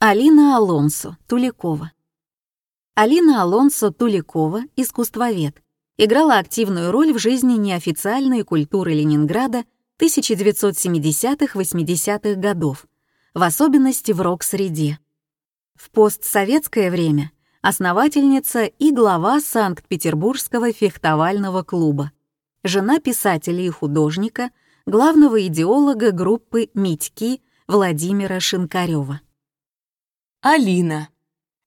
Алина Алонсо, Туликова. Алина Алонсо Туликова, искусствовед, играла активную роль в жизни неофициальной культуры Ленинграда 1970-80-х годов, в особенности в рок-среде. В постсоветское время основательница и глава Санкт-Петербургского фехтовального клуба, жена писателя и художника, главного идеолога группы «Митьки» Владимира Шинкарева. Алина.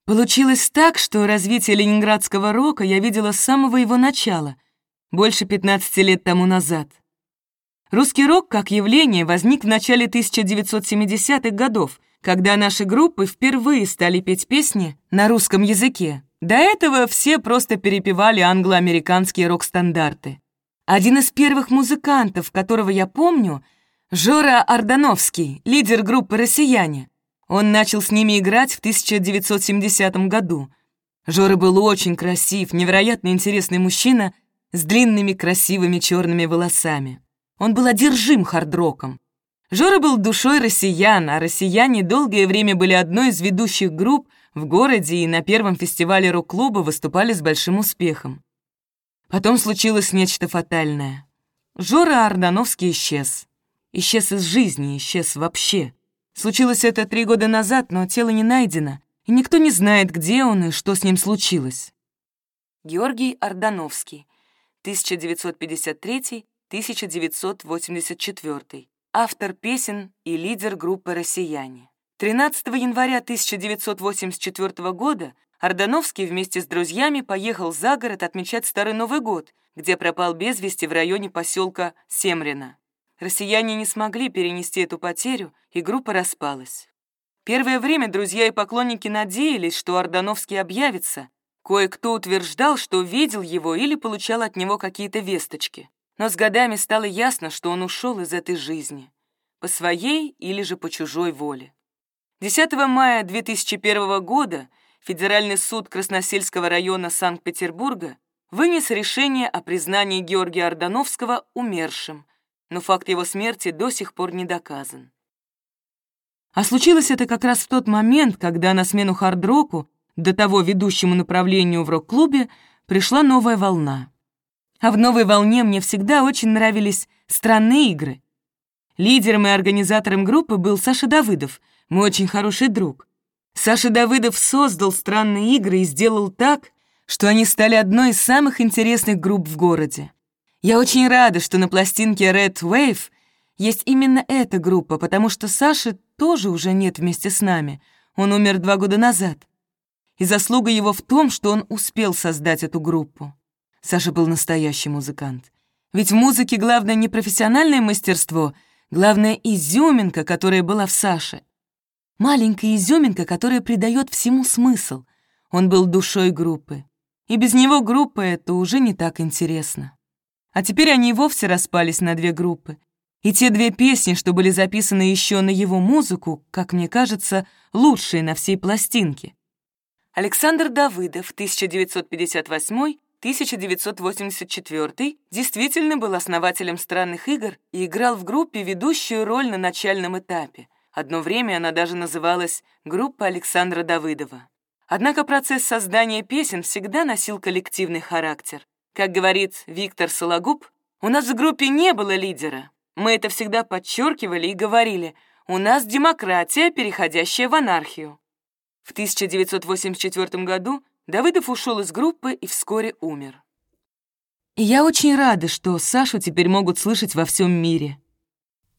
Получилось так, что развитие ленинградского рока я видела с самого его начала, больше 15 лет тому назад. Русский рок как явление возник в начале 1970-х годов, когда наши группы впервые стали петь песни на русском языке. До этого все просто перепевали англо-американские рок-стандарты. Один из первых музыкантов, которого я помню, Жора Ардановский, лидер группы «Россияне». Он начал с ними играть в 1970 году. Жора был очень красив, невероятно интересный мужчина с длинными красивыми черными волосами. Он был одержим хард-роком. Жора был душой россиян, а россияне долгое время были одной из ведущих групп в городе и на первом фестивале рок-клуба выступали с большим успехом. Потом случилось нечто фатальное. Жора Ардановский исчез. Исчез из жизни, исчез вообще. Случилось это три года назад, но тело не найдено, и никто не знает, где он и что с ним случилось. Георгий Ордановский, 1953-1984, автор песен и лидер группы «Россияне». 13 января 1984 года Ордановский вместе с друзьями поехал за город отмечать Старый Новый год, где пропал без вести в районе поселка Семрина. Россияне не смогли перенести эту потерю, и группа распалась. Первое время друзья и поклонники надеялись, что Ордановский объявится. Кое-кто утверждал, что видел его или получал от него какие-то весточки. Но с годами стало ясно, что он ушел из этой жизни. По своей или же по чужой воле. 10 мая 2001 года Федеральный суд Красносельского района Санкт-Петербурга вынес решение о признании Георгия Ордановского умершим, но факт его смерти до сих пор не доказан. А случилось это как раз в тот момент, когда на смену хард-року, до того ведущему направлению в рок-клубе, пришла новая волна. А в новой волне мне всегда очень нравились странные игры. Лидером и организатором группы был Саша Давыдов, мой очень хороший друг. Саша Давыдов создал странные игры и сделал так, что они стали одной из самых интересных групп в городе. Я очень рада, что на пластинке Red Wave есть именно эта группа, потому что Саши тоже уже нет вместе с нами. Он умер два года назад. И заслуга его в том, что он успел создать эту группу. Саша был настоящий музыкант. Ведь в музыке главное не профессиональное мастерство, главное изюминка, которая была в Саше. Маленькая изюминка, которая придает всему смысл. Он был душой группы. И без него группа — это уже не так интересно. А теперь они и вовсе распались на две группы. И те две песни, что были записаны еще на его музыку, как мне кажется, лучшие на всей пластинке. Александр Давыдов, 1958-1984, действительно был основателем странных игр и играл в группе ведущую роль на начальном этапе. Одно время она даже называлась «Группа Александра Давыдова». Однако процесс создания песен всегда носил коллективный характер. Как говорит Виктор Сологуб, у нас в группе не было лидера. Мы это всегда подчеркивали и говорили, у нас демократия, переходящая в анархию. В 1984 году Давыдов ушел из группы и вскоре умер. Я очень рада, что Сашу теперь могут слышать во всем мире.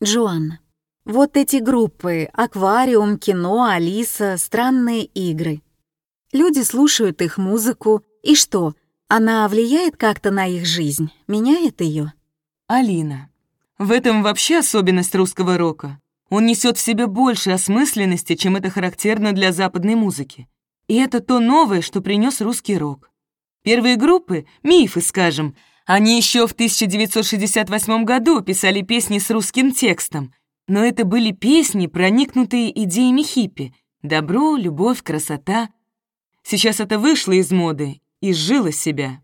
Джоанна. Вот эти группы — аквариум, кино, Алиса, странные игры. Люди слушают их музыку, и что, она влияет как-то на их жизнь, меняет ее? Алина. В этом вообще особенность русского рока. Он несет в себе больше осмысленности, чем это характерно для западной музыки. И это то новое, что принес русский рок. Первые группы, мифы, скажем, они еще в 1968 году писали песни с русским текстом, но это были песни, проникнутые идеями хиппи. Добро, любовь, красота. Сейчас это вышло из моды, изжила себя.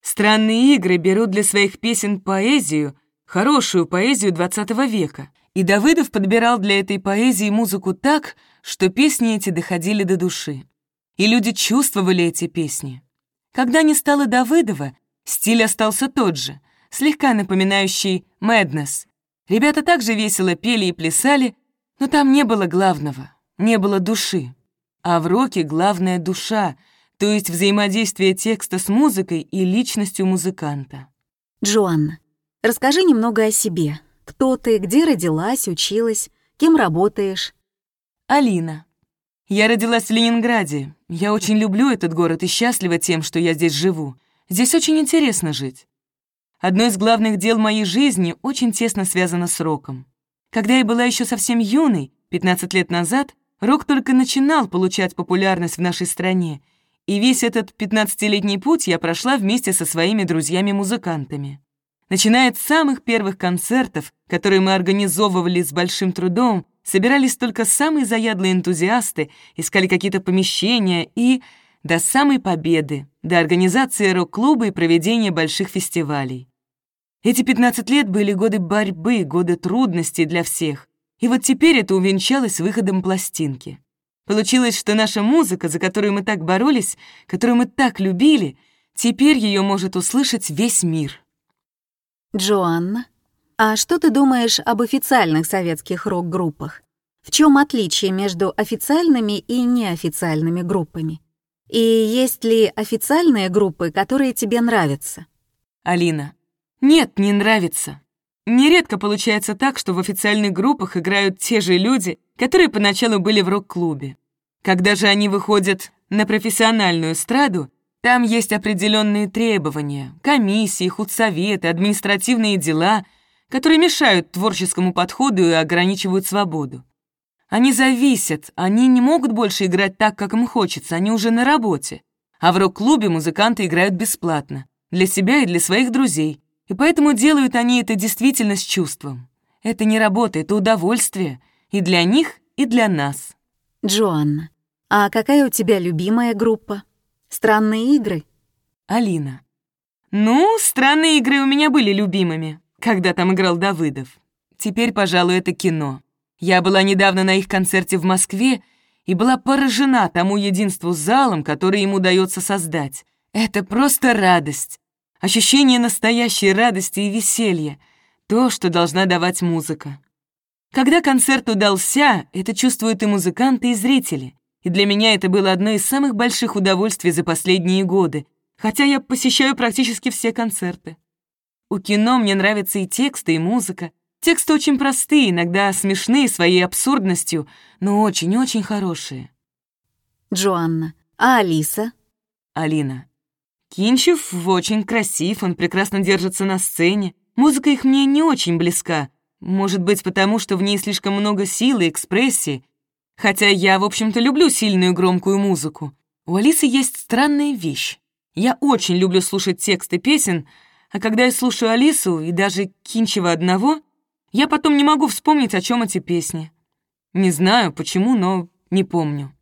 Странные игры берут для своих песен поэзию, хорошую поэзию XX века. И Давыдов подбирал для этой поэзии музыку так, что песни эти доходили до души. И люди чувствовали эти песни. Когда не стало Давыдова, стиль остался тот же, слегка напоминающий «Madness». Ребята также весело пели и плясали, но там не было главного, не было души. А в роке главная душа, то есть взаимодействие текста с музыкой и личностью музыканта. Джоанна, расскажи немного о себе. Кто ты, где родилась, училась, кем работаешь? Алина. Я родилась в Ленинграде. Я очень люблю этот город и счастлива тем, что я здесь живу. Здесь очень интересно жить. Одно из главных дел моей жизни очень тесно связано с роком. Когда я была еще совсем юной, 15 лет назад, рок только начинал получать популярность в нашей стране, и весь этот 15-летний путь я прошла вместе со своими друзьями-музыкантами. Начиная с самых первых концертов, которые мы организовывали с большим трудом, собирались только самые заядлые энтузиасты, искали какие-то помещения и... до самой победы, до организации рок-клуба и проведения больших фестивалей. Эти 15 лет были годы борьбы, годы трудностей для всех. И вот теперь это увенчалось выходом пластинки. Получилось, что наша музыка, за которую мы так боролись, которую мы так любили, теперь ее может услышать весь мир. Джоанна, а что ты думаешь об официальных советских рок-группах? В чем отличие между официальными и неофициальными группами? И есть ли официальные группы, которые тебе нравятся? Алина. Нет, не нравится. Нередко получается так, что в официальных группах играют те же люди, которые поначалу были в рок-клубе. Когда же они выходят на профессиональную эстраду, там есть определенные требования, комиссии, худсоветы, административные дела, которые мешают творческому подходу и ограничивают свободу. Они зависят, они не могут больше играть так, как им хочется, они уже на работе. А в рок-клубе музыканты играют бесплатно, для себя и для своих друзей, и поэтому делают они это действительно с чувством. Это не работа, это удовольствие, и для них, и для нас. Джоанна, а какая у тебя любимая группа? Странные игры? Алина. Ну, странные игры у меня были любимыми, когда там играл Давыдов. Теперь, пожалуй, это кино. Я была недавно на их концерте в Москве и была поражена тому единству с залом, который ему удается создать. Это просто радость. Ощущение настоящей радости и веселья. То, что должна давать музыка. Когда концерт удался, это чувствуют и музыканты, и зрители и для меня это было одно из самых больших удовольствий за последние годы, хотя я посещаю практически все концерты. У кино мне нравятся и тексты, и музыка. Тексты очень простые, иногда смешные своей абсурдностью, но очень-очень хорошие. Джоанна. А Алиса? Алина. Кинчев очень красив, он прекрасно держится на сцене. Музыка их мне не очень близка. Может быть, потому что в ней слишком много силы и экспрессии, Хотя я, в общем-то, люблю сильную громкую музыку. У Алисы есть странная вещь. Я очень люблю слушать тексты песен, а когда я слушаю Алису и даже Кинчева одного, я потом не могу вспомнить, о чем эти песни. Не знаю, почему, но не помню.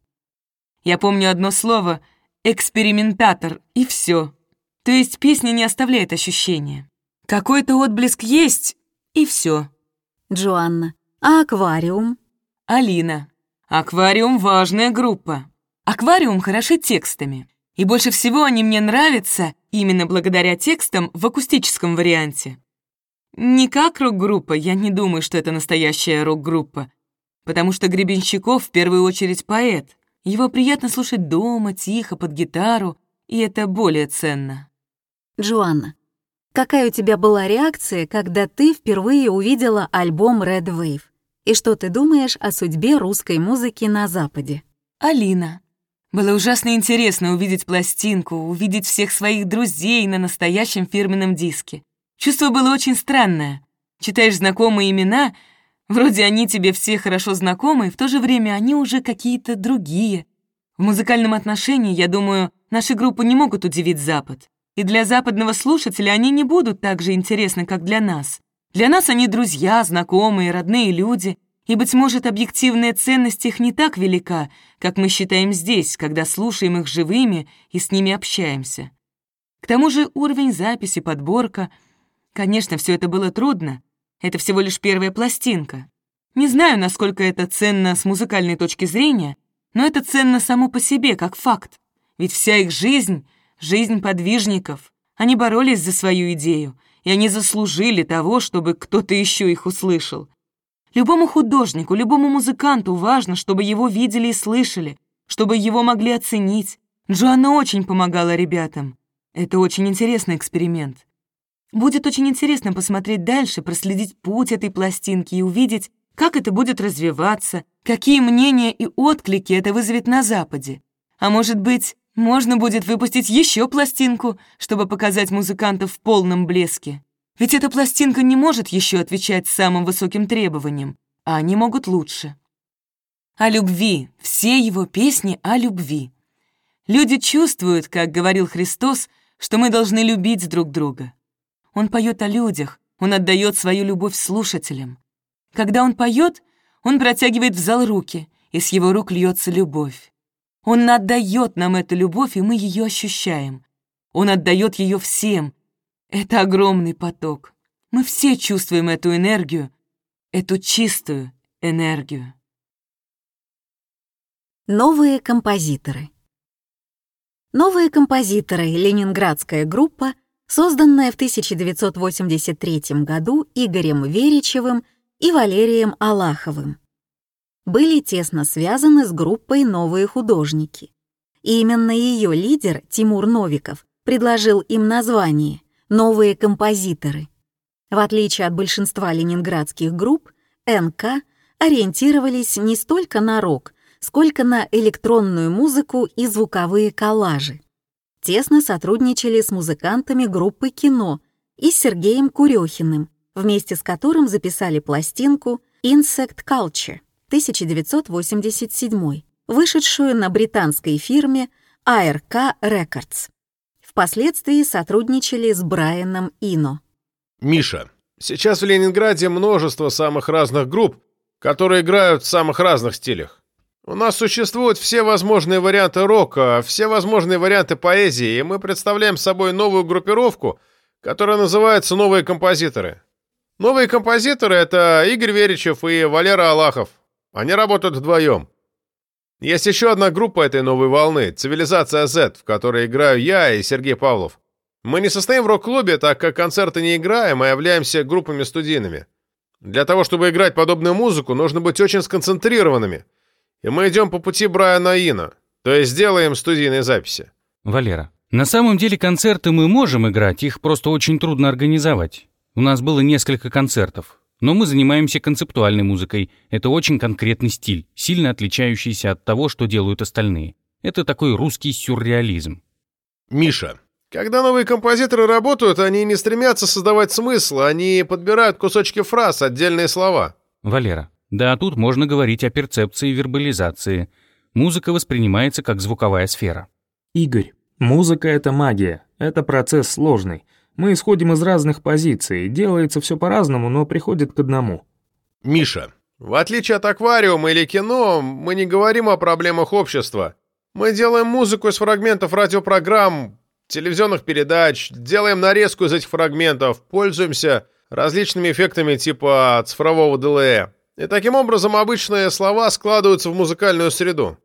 Я помню одно слово «экспериментатор» и все. То есть песня не оставляет ощущения. Какой-то отблеск есть, и все. Джоанна. А аквариум? Алина. Аквариум — важная группа. Аквариум хороши текстами. И больше всего они мне нравятся именно благодаря текстам в акустическом варианте. Не как рок-группа, я не думаю, что это настоящая рок-группа. Потому что Гребенщиков в первую очередь поэт. Его приятно слушать дома, тихо, под гитару, и это более ценно. Джоанна, какая у тебя была реакция, когда ты впервые увидела альбом Red Wave? И что ты думаешь о судьбе русской музыки на Западе? Алина. Было ужасно интересно увидеть пластинку, увидеть всех своих друзей на настоящем фирменном диске. Чувство было очень странное. Читаешь знакомые имена, вроде они тебе все хорошо знакомы, в то же время они уже какие-то другие. В музыкальном отношении, я думаю, наши группы не могут удивить Запад. И для западного слушателя они не будут так же интересны, как для нас. Для нас они друзья, знакомые, родные люди, и, быть может, объективная ценность их не так велика, как мы считаем здесь, когда слушаем их живыми и с ними общаемся. К тому же уровень записи, подборка... Конечно, все это было трудно. Это всего лишь первая пластинка. Не знаю, насколько это ценно с музыкальной точки зрения, но это ценно само по себе, как факт. Ведь вся их жизнь — жизнь подвижников. Они боролись за свою идею, и они заслужили того, чтобы кто-то еще их услышал. Любому художнику, любому музыканту важно, чтобы его видели и слышали, чтобы его могли оценить. Джоанна очень помогала ребятам. Это очень интересный эксперимент. Будет очень интересно посмотреть дальше, проследить путь этой пластинки и увидеть, как это будет развиваться, какие мнения и отклики это вызовет на Западе. А может быть, можно будет выпустить еще пластинку, чтобы показать музыкантов в полном блеске. Ведь эта пластинка не может еще отвечать самым высоким требованиям, а они могут лучше. О любви, все его песни о любви. Люди чувствуют, как говорил Христос, что мы должны любить друг друга. Он поет о людях, он отдает свою любовь слушателям. Когда он поет, он протягивает в зал руки, и с его рук льется любовь. Он отдает нам эту любовь, и мы ее ощущаем. Он отдает ее всем. Это огромный поток. Мы все чувствуем эту энергию, эту чистую энергию. Новые композиторы Новые композиторы — ленинградская группа, созданная в 1983 году Игорем Веричевым и Валерием Алаховым. Были тесно связаны с группой «Новые художники». И именно ее лидер Тимур Новиков предложил им название «Новые композиторы». В отличие от большинства ленинградских групп, НК ориентировались не столько на рок, сколько на электронную музыку и звуковые коллажи. Тесно сотрудничали с музыкантами группы «Кино» и Сергеем Курехиным, вместе с которым записали пластинку «Insect Culture» 1987, вышедшую на британской фирме ARK Records. Впоследствии сотрудничали с Брайаном Ино. Миша, сейчас в Ленинграде множество самых разных групп, которые играют в самых разных стилях. У нас существуют все возможные варианты рока, все возможные варианты поэзии, и мы представляем собой новую группировку, которая называется «Новые композиторы». Новые композиторы — это Игорь Веричев и Валера Алахов. Они работают вдвоем. Есть еще одна группа этой новой волны — «Цивилизация Z», в которой играю я и Сергей Павлов. Мы не состоим в рок-клубе, так как концерты не играем, а являемся группами студийными. Для того, чтобы играть подобную музыку, нужно быть очень сконцентрированными — и мы идем по пути Брайана Ина, то есть сделаем студийные записи. Валера, на самом деле концерты мы можем играть, их просто очень трудно организовать. У нас было несколько концертов, но мы занимаемся концептуальной музыкой. Это очень конкретный стиль, сильно отличающийся от того, что делают остальные. Это такой русский сюрреализм. Миша, когда новые композиторы работают, они не стремятся создавать смысл, они подбирают кусочки фраз, отдельные слова. Валера, да, тут можно говорить о перцепции и вербализации. Музыка воспринимается как звуковая сфера. Игорь, музыка — это магия. Это процесс сложный. Мы исходим из разных позиций. Делается все по-разному, но приходит к одному. Миша, в отличие от аквариума или кино, мы не говорим о проблемах общества. Мы делаем музыку из фрагментов радиопрограмм, телевизионных передач, делаем нарезку из этих фрагментов, пользуемся различными эффектами типа цифрового ДЛЭ. И таким образом обычные слова складываются в музыкальную среду.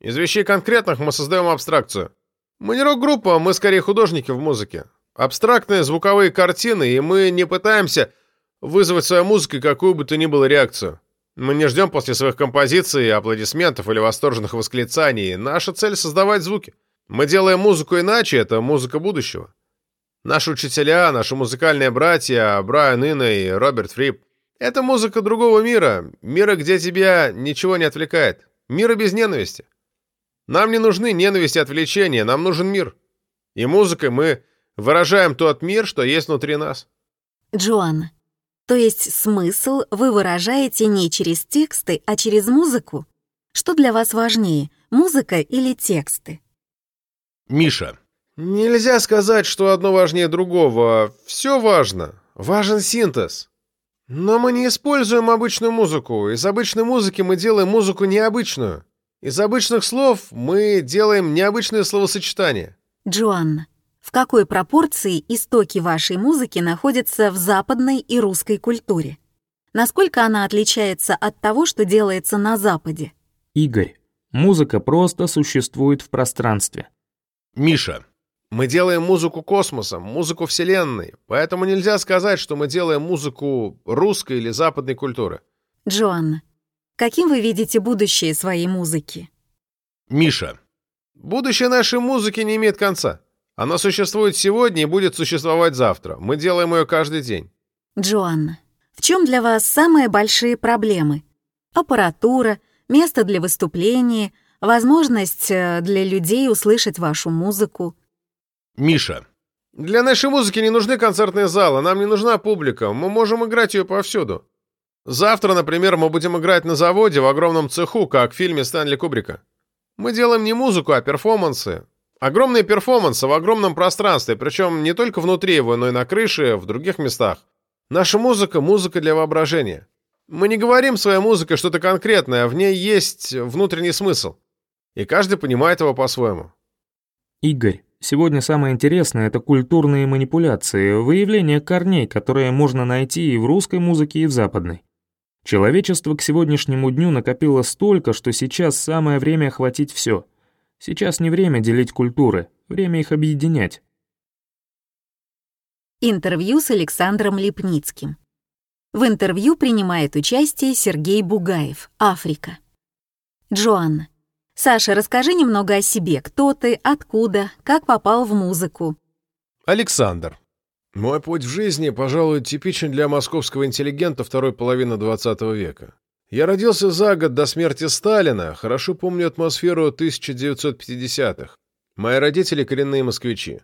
Из вещей конкретных мы создаем абстракцию. Мы не рок-группа, мы скорее художники в музыке. Абстрактные звуковые картины, и мы не пытаемся вызвать своей музыкой какую бы то ни было реакцию. Мы не ждем после своих композиций аплодисментов или восторженных восклицаний. Наша цель — создавать звуки. Мы делаем музыку иначе, это музыка будущего. Наши учителя, наши музыкальные братья, Брайан Инна и Роберт Фрип — это музыка другого мира, мира, где тебя ничего не отвлекает, мира без ненависти. Нам не нужны ненависть и отвлечения, нам нужен мир. И музыкой мы выражаем тот мир, что есть внутри нас. Джоанна, то есть смысл вы выражаете не через тексты, а через музыку? Что для вас важнее, музыка или тексты? Миша, нельзя сказать, что одно важнее другого. Все важно. Важен синтез. Но мы не используем обычную музыку. Из обычной музыки мы делаем музыку необычную. Из обычных слов мы делаем необычные словосочетания. Джоанна, в какой пропорции истоки вашей музыки находятся в западной и русской культуре? Насколько она отличается от того, что делается на Западе? Игорь, музыка просто существует в пространстве. Миша, мы делаем музыку космоса, музыку Вселенной, поэтому нельзя сказать, что мы делаем музыку русской или западной культуры. Джоанна, каким вы видите будущее своей музыки? Миша, будущее нашей музыки не имеет конца. Она существует сегодня и будет существовать завтра. Мы делаем ее каждый день. Джоанна, в чем для вас самые большие проблемы? Аппаратура, место для выступления, возможность э, для людей услышать вашу музыку. Миша, для нашей музыки не нужны концертные залы, нам не нужна публика, мы можем играть ее повсюду. Завтра, например, мы будем играть на заводе в огромном цеху, как в фильме Стэнли Кубрика. Мы делаем не музыку, а перформансы. Огромные перформансы в огромном пространстве, причем не только внутри его, но и на крыше, в других местах. Наша музыка — музыка для воображения. Мы не говорим своей музыкой что-то конкретное, а в ней есть внутренний смысл. И каждый понимает его по-своему. Игорь, сегодня самое интересное — это культурные манипуляции, выявление корней, которые можно найти и в русской музыке, и в западной. Человечество к сегодняшнему дню накопило столько, что сейчас самое время охватить все. Сейчас не время делить культуры, время их объединять. Интервью с Александром Липницким. В интервью принимает участие Сергей Бугаев, Африка. Джоанна. Саша, расскажи немного о себе. Кто ты, откуда, как попал в музыку? Александр. Мой путь в жизни, пожалуй, типичен для московского интеллигента второй половины XX века. Я родился за год до смерти Сталина, хорошо помню атмосферу 1950-х. Мои родители – коренные москвичи.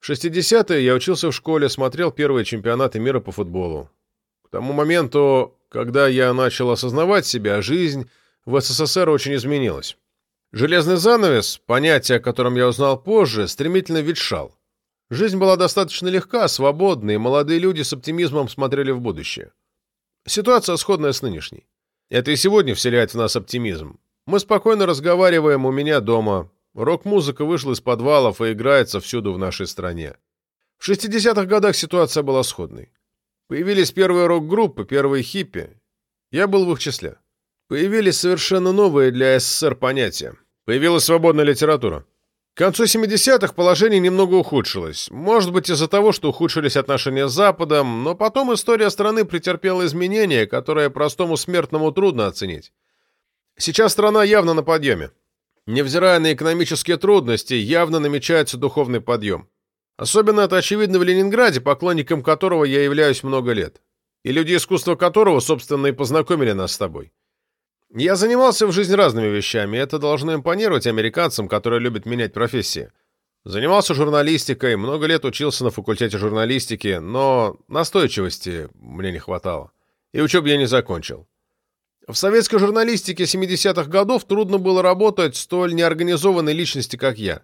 В 60-е я учился в школе, смотрел первые чемпионаты мира по футболу. К тому моменту, когда я начал осознавать себя, жизнь в СССР очень изменилась. Железный занавес, понятие, о котором я узнал позже, стремительно ветшал. Жизнь была достаточно легка, свободна, и молодые люди с оптимизмом смотрели в будущее. Ситуация сходная с нынешней. Это и сегодня вселяет в нас оптимизм. Мы спокойно разговариваем у меня дома, Рок-музыка вышла из подвалов и играется всюду в нашей стране. В 60-х годах ситуация была сходной. Появились первые рок-группы, первые хиппи. Я был в их числе. Появились совершенно новые для СССР понятия. Появилась свободная литература. К концу 70-х положение немного ухудшилось. Может быть, из-за того, что ухудшились отношения с Западом, но потом история страны претерпела изменения, которые простому смертному трудно оценить. Сейчас страна явно на подъеме. Невзирая на экономические трудности, явно намечается духовный подъем. Особенно это очевидно в Ленинграде, поклонником которого я являюсь много лет. И люди искусства которого, собственно, и познакомили нас с тобой. Я занимался в жизни разными вещами, это должно импонировать американцам, которые любят менять профессии. Занимался журналистикой, много лет учился на факультете журналистики, но настойчивости мне не хватало. И учебу я не закончил. В советской журналистике 70-х годов трудно было работать столь неорганизованной личности, как я.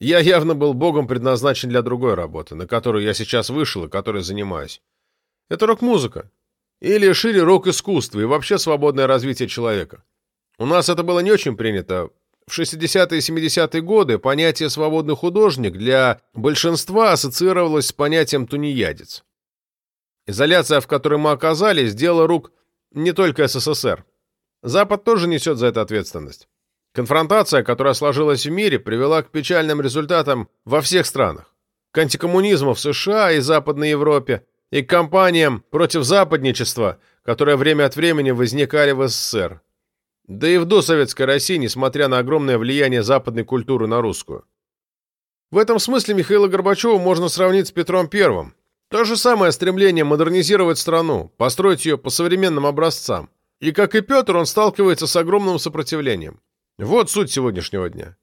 Я явно был богом предназначен для другой работы, на которую я сейчас вышел и которой занимаюсь. Это рок-музыка. Или шире рок-искусство и вообще свободное развитие человека. У нас это было не очень принято. В 60-е и 70-е годы понятие «свободный художник» для большинства ассоциировалось с понятием «тунеядец». Изоляция, в которой мы оказались, дело рук не только СССР. Запад тоже несет за это ответственность. Конфронтация, которая сложилась в мире, привела к печальным результатам во всех странах. К антикоммунизму в США и Западной Европе, и кампаниям против западничества, которые время от времени возникали в СССР. Да и в досоветской России, несмотря на огромное влияние западной культуры на русскую. В этом смысле Михаила Горбачева можно сравнить с Петром Первым, то же самое стремление модернизировать страну, построить ее по современным образцам. И, как и Петр, он сталкивается с огромным сопротивлением. Вот суть сегодняшнего дня.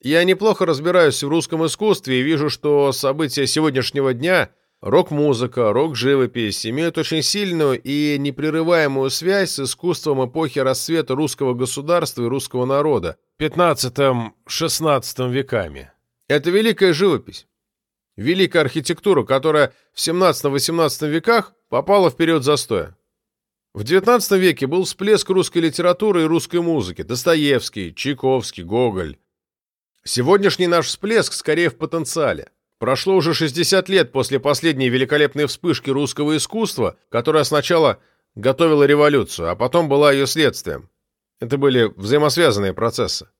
Я неплохо разбираюсь в русском искусстве и вижу, что события сегодняшнего дня – рок-музыка, рок-живопись – имеют очень сильную и непрерываемую связь с искусством эпохи расцвета русского государства и русского народа – XV-XVI веками. Это великая живопись великая архитектура, которая в 17-18 веках попала в период застоя. В XIX веке был всплеск русской литературы и русской музыки, Достоевский, Чайковский, Гоголь. Сегодняшний наш всплеск скорее в потенциале. Прошло уже 60 лет после последней великолепной вспышки русского искусства, которая сначала готовила революцию, а потом была ее следствием. Это были взаимосвязанные процессы.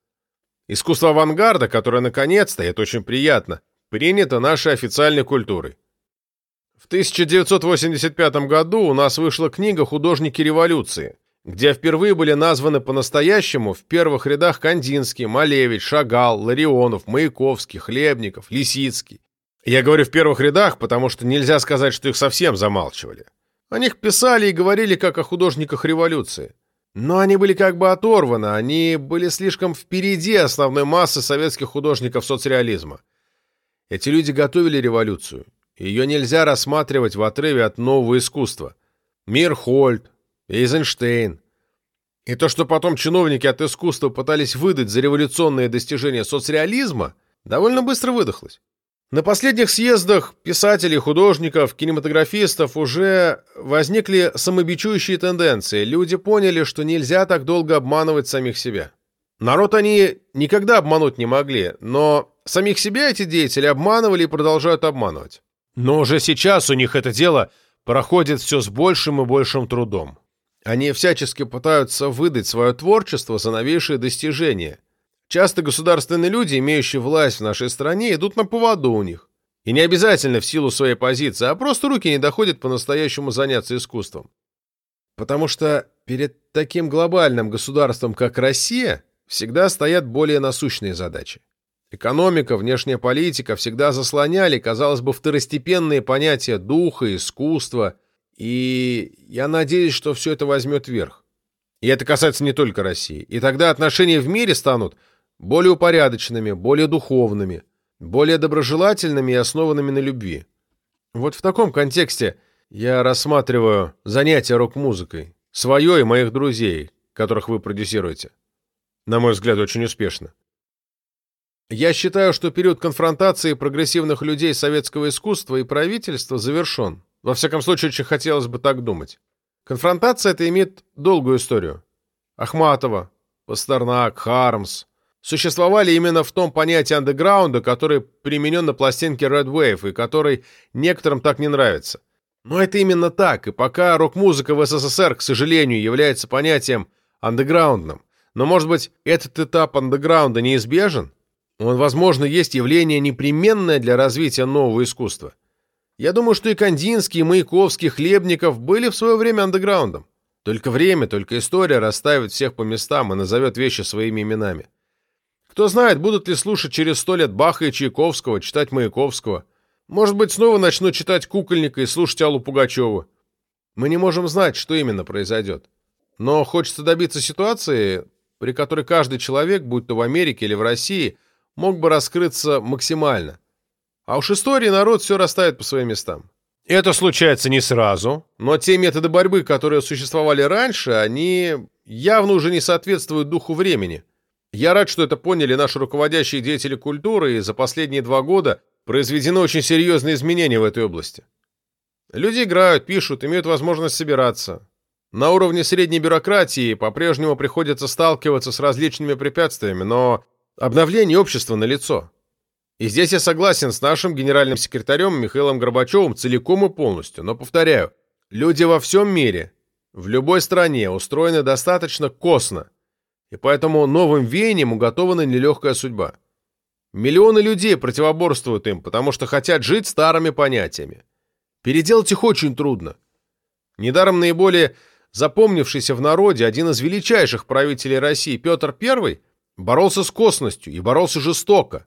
Искусство авангарда, которое наконец-то, и это очень приятно, принято нашей официальной культурой. В 1985 году у нас вышла книга «Художники революции», где впервые были названы по-настоящему в первых рядах Кандинский, Малевич, Шагал, Ларионов, Маяковский, Хлебников, Лисицкий. Я говорю в первых рядах, потому что нельзя сказать, что их совсем замалчивали. О них писали и говорили как о художниках революции. Но они были как бы оторваны, они были слишком впереди основной массы советских художников соцреализма. Эти люди готовили революцию. Ее нельзя рассматривать в отрыве от нового искусства. Мирхольд, Эйзенштейн. И то, что потом чиновники от искусства пытались выдать за революционные достижения соцреализма, довольно быстро выдохлось. На последних съездах писателей, художников, кинематографистов уже возникли самобичующие тенденции. Люди поняли, что нельзя так долго обманывать самих себя. Народ они никогда обмануть не могли, но самих себя эти деятели обманывали и продолжают обманывать. Но уже сейчас у них это дело проходит все с большим и большим трудом. Они всячески пытаются выдать свое творчество за новейшие достижения. Часто государственные люди, имеющие власть в нашей стране, идут на поводу у них. И не обязательно в силу своей позиции, а просто руки не доходят по-настоящему заняться искусством. Потому что перед таким глобальным государством, как Россия, всегда стоят более насущные задачи. Экономика, внешняя политика всегда заслоняли, казалось бы, второстепенные понятия духа, искусства – и я надеюсь, что все это возьмет верх. И это касается не только России. И тогда отношения в мире станут более упорядоченными, более духовными, более доброжелательными и основанными на любви. Вот в таком контексте я рассматриваю занятия рок-музыкой, свое и моих друзей, которых вы продюсируете. На мой взгляд, очень успешно. Я считаю, что период конфронтации прогрессивных людей советского искусства и правительства завершен. Во всяком случае, очень хотелось бы так думать. Конфронтация это имеет долгую историю. Ахматова, Пастернак, Хармс существовали именно в том понятии андеграунда, который применен на пластинке Red Wave и который некоторым так не нравится. Но это именно так, и пока рок-музыка в СССР, к сожалению, является понятием андеграундным, но, может быть, этот этап андеграунда неизбежен? Он, возможно, есть явление непременное для развития нового искусства. Я думаю, что и Кандинский, и Маяковский, Хлебников были в свое время андеграундом. Только время, только история расставит всех по местам и назовет вещи своими именами. Кто знает, будут ли слушать через сто лет Баха и Чайковского, читать Маяковского. Может быть, снова начнут читать Кукольника и слушать Аллу Пугачеву. Мы не можем знать, что именно произойдет. Но хочется добиться ситуации, при которой каждый человек, будь то в Америке или в России, мог бы раскрыться максимально. А уж истории народ все расставит по своим местам. Это случается не сразу, но те методы борьбы, которые существовали раньше, они явно уже не соответствуют духу времени. Я рад, что это поняли наши руководящие деятели культуры, и за последние два года произведены очень серьезные изменения в этой области. Люди играют, пишут, имеют возможность собираться. На уровне средней бюрократии по-прежнему приходится сталкиваться с различными препятствиями, но обновление общества налицо. И здесь я согласен с нашим генеральным секретарем Михаилом Горбачевым целиком и полностью, но повторяю, люди во всем мире, в любой стране устроены достаточно косно, и поэтому новым веяниям уготована нелегкая судьба. Миллионы людей противоборствуют им, потому что хотят жить старыми понятиями. Переделать их очень трудно. Недаром наиболее запомнившийся в народе один из величайших правителей России Петр I боролся с косностью и боролся жестоко.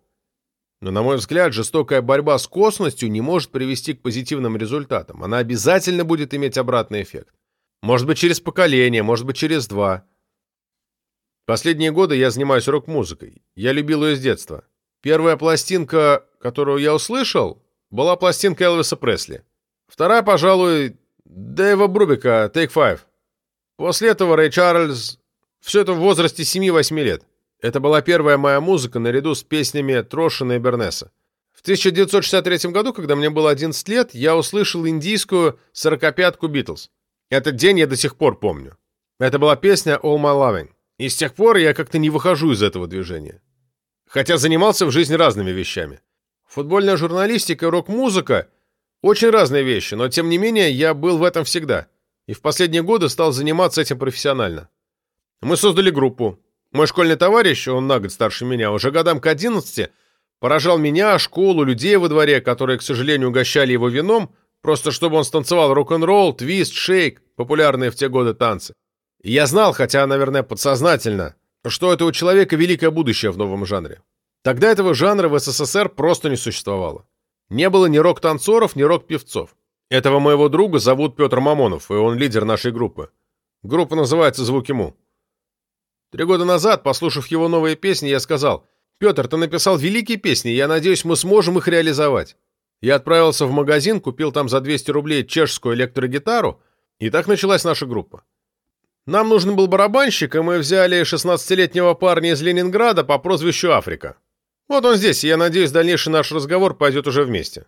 Но, на мой взгляд, жестокая борьба с косностью не может привести к позитивным результатам. Она обязательно будет иметь обратный эффект. Может быть, через поколение, может быть, через два. Последние годы я занимаюсь рок-музыкой. Я любил ее с детства. Первая пластинка, которую я услышал, была пластинка Элвиса Пресли. Вторая, пожалуй, Дэйва Брубика «Take Five». После этого Рэй Чарльз. Все это в возрасте 7-8 лет. Это была первая моя музыка наряду с песнями Трошина и Бернеса. В 1963 году, когда мне было 11 лет, я услышал индийскую сорокопятку Битлз. Этот день я до сих пор помню. Это была песня All My Loving. И с тех пор я как-то не выхожу из этого движения. Хотя занимался в жизни разными вещами. Футбольная журналистика и рок-музыка – очень разные вещи, но тем не менее я был в этом всегда. И в последние годы стал заниматься этим профессионально. Мы создали группу. Мой школьный товарищ, он на год старше меня, уже годам к 11 поражал меня, школу, людей во дворе, которые, к сожалению, угощали его вином, просто чтобы он станцевал рок-н-ролл, твист, шейк, популярные в те годы танцы. Я знал, хотя, наверное, подсознательно, что это у человека великое будущее в новом жанре. Тогда этого жанра в СССР просто не существовало. Не было ни рок-танцоров, ни рок-певцов. Этого моего друга зовут Петр Мамонов, и он лидер нашей группы. Группа называется «Звук ему». Три года назад, послушав его новые песни, я сказал, «Петр, ты написал великие песни, я надеюсь, мы сможем их реализовать». Я отправился в магазин, купил там за 200 рублей чешскую электрогитару, и так началась наша группа. Нам нужен был барабанщик, и мы взяли 16-летнего парня из Ленинграда по прозвищу Африка. Вот он здесь, и я надеюсь, дальнейший наш разговор пойдет уже вместе.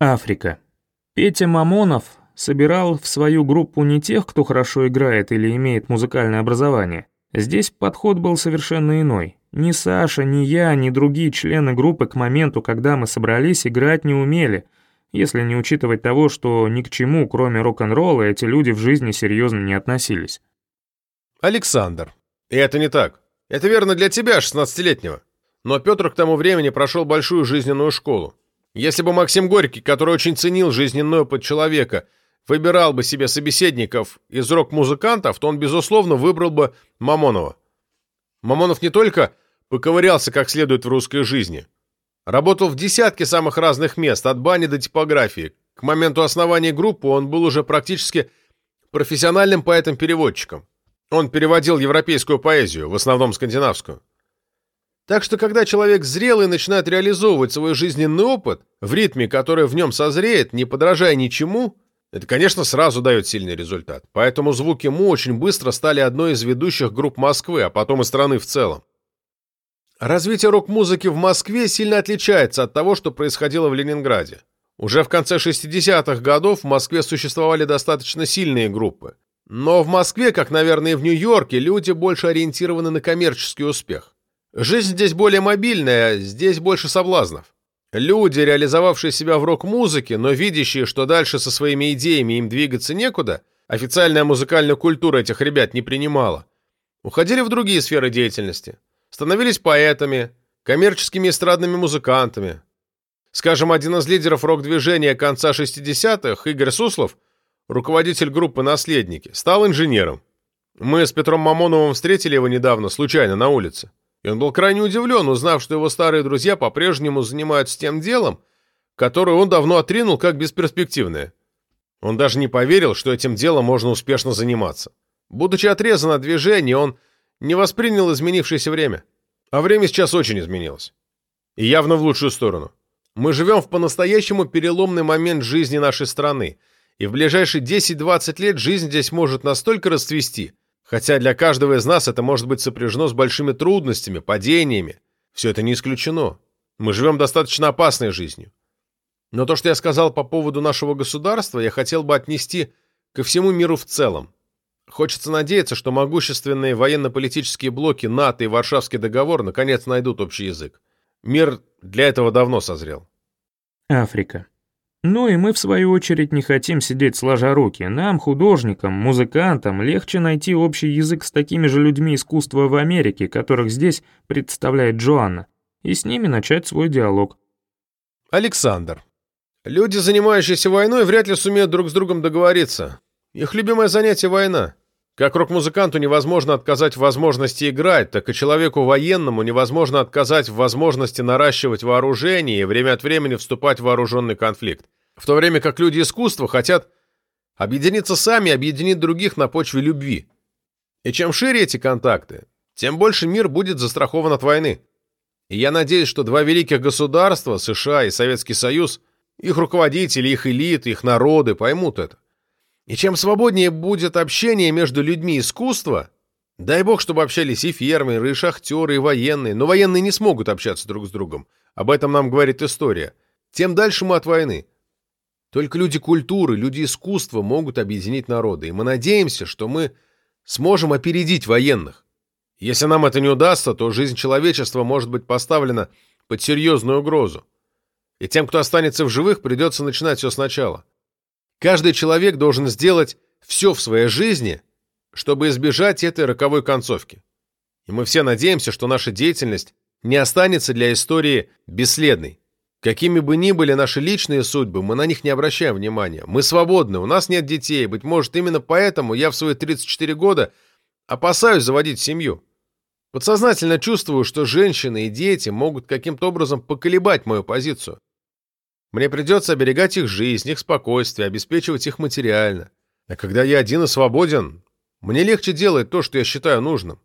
Африка. Петя Мамонов собирал в свою группу не тех, кто хорошо играет или имеет музыкальное образование, Здесь подход был совершенно иной. Ни Саша, ни я, ни другие члены группы к моменту, когда мы собрались, играть не умели, если не учитывать того, что ни к чему, кроме рок-н-ролла, эти люди в жизни серьезно не относились. Александр. И это не так. Это верно для тебя, 16-летнего. Но Петр к тому времени прошел большую жизненную школу. Если бы Максим Горький, который очень ценил жизненной опыт человека, выбирал бы себе собеседников из рок-музыкантов, то он, безусловно, выбрал бы Мамонова. Мамонов не только поковырялся как следует в русской жизни, работал в десятке самых разных мест, от бани до типографии. К моменту основания группы он был уже практически профессиональным поэтом-переводчиком. Он переводил европейскую поэзию, в основном скандинавскую. Так что, когда человек зрелый начинает реализовывать свой жизненный опыт в ритме, который в нем созреет, не подражая ничему, это, конечно, сразу дает сильный результат. Поэтому звуки Му очень быстро стали одной из ведущих групп Москвы, а потом и страны в целом. Развитие рок-музыки в Москве сильно отличается от того, что происходило в Ленинграде. Уже в конце 60-х годов в Москве существовали достаточно сильные группы. Но в Москве, как, наверное, и в Нью-Йорке, люди больше ориентированы на коммерческий успех. Жизнь здесь более мобильная, здесь больше соблазнов. Люди, реализовавшие себя в рок-музыке, но видящие, что дальше со своими идеями им двигаться некуда, официальная музыкальная культура этих ребят не принимала, уходили в другие сферы деятельности, становились поэтами, коммерческими эстрадными музыкантами. Скажем, один из лидеров рок-движения конца 60-х, Игорь Суслов, руководитель группы «Наследники», стал инженером. Мы с Петром Мамоновым встретили его недавно, случайно, на улице. И он был крайне удивлен, узнав, что его старые друзья по-прежнему занимаются тем делом, которое он давно отринул как бесперспективное. Он даже не поверил, что этим делом можно успешно заниматься. Будучи отрезан от движения, он не воспринял изменившееся время. А время сейчас очень изменилось. И явно в лучшую сторону. Мы живем в по-настоящему переломный момент жизни нашей страны, и в ближайшие 10-20 лет жизнь здесь может настолько расцвести – Хотя для каждого из нас это может быть сопряжено с большими трудностями, падениями. Все это не исключено. Мы живем достаточно опасной жизнью. Но то, что я сказал по поводу нашего государства, я хотел бы отнести ко всему миру в целом. Хочется надеяться, что могущественные военно-политические блоки НАТО и Варшавский договор наконец найдут общий язык. Мир для этого давно созрел. Африка. Ну и мы, в свою очередь, не хотим сидеть сложа руки. Нам, художникам, музыкантам, легче найти общий язык с такими же людьми искусства в Америке, которых здесь представляет Джоанна, и с ними начать свой диалог. Александр. Люди, занимающиеся войной, вряд ли сумеют друг с другом договориться. Их любимое занятие — война. Как рок-музыканту невозможно отказать в возможности играть, так и человеку военному невозможно отказать в возможности наращивать вооружение и время от времени вступать в вооруженный конфликт. В то время как люди искусства хотят объединиться сами объединить других на почве любви. И чем шире эти контакты, тем больше мир будет застрахован от войны. И я надеюсь, что два великих государства, США и Советский Союз, их руководители, их элиты, их народы поймут это. И чем свободнее будет общение между людьми искусства, дай бог, чтобы общались и фермеры, и шахтеры, и военные, но военные не смогут общаться друг с другом, об этом нам говорит история, тем дальше мы от войны. Только люди культуры, люди искусства могут объединить народы, и мы надеемся, что мы сможем опередить военных. Если нам это не удастся, то жизнь человечества может быть поставлена под серьезную угрозу. И тем, кто останется в живых, придется начинать все сначала. Каждый человек должен сделать все в своей жизни, чтобы избежать этой роковой концовки. И мы все надеемся, что наша деятельность не останется для истории бесследной. Какими бы ни были наши личные судьбы, мы на них не обращаем внимания. Мы свободны, у нас нет детей. Быть может, именно поэтому я в свои 34 года опасаюсь заводить семью. Подсознательно чувствую, что женщины и дети могут каким-то образом поколебать мою позицию. Мне придется оберегать их жизнь, их спокойствие, обеспечивать их материально. А когда я один и свободен, мне легче делать то, что я считаю нужным.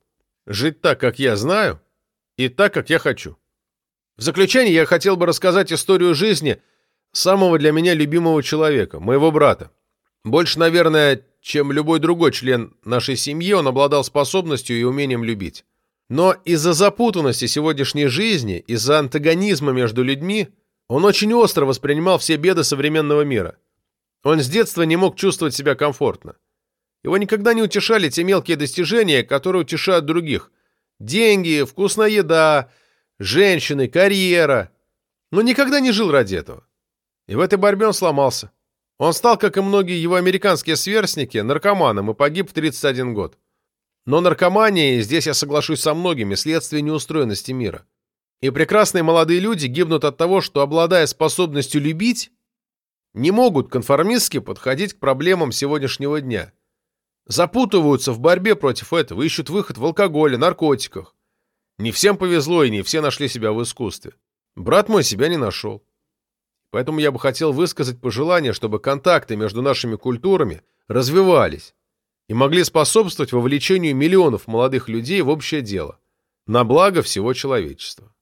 Жить так, как я знаю, и так, как я хочу. В заключение я хотел бы рассказать историю жизни самого для меня любимого человека, моего брата. Больше, наверное, чем любой другой член нашей семьи, он обладал способностью и умением любить. Но из-за запутанности сегодняшней жизни, из-за антагонизма между людьми, он очень остро воспринимал все беды современного мира. Он с детства не мог чувствовать себя комфортно. Его никогда не утешали те мелкие достижения, которые утешают других. Деньги, вкусная еда, женщины, карьера. Но никогда не жил ради этого. И в этой борьбе он сломался. Он стал, как и многие его американские сверстники, наркоманом и погиб в 31 год. Но наркомания, здесь я соглашусь со многими, следствие неустроенности мира. И прекрасные молодые люди гибнут от того, что, обладая способностью любить, не могут конформистски подходить к проблемам сегодняшнего дня. Запутываются в борьбе против этого, ищут выход в алкоголе, наркотиках. Не всем повезло, и не все нашли себя в искусстве. Брат мой себя не нашел. Поэтому я бы хотел высказать пожелание, чтобы контакты между нашими культурами развивались и могли способствовать вовлечению миллионов молодых людей в общее дело, на благо всего человечества.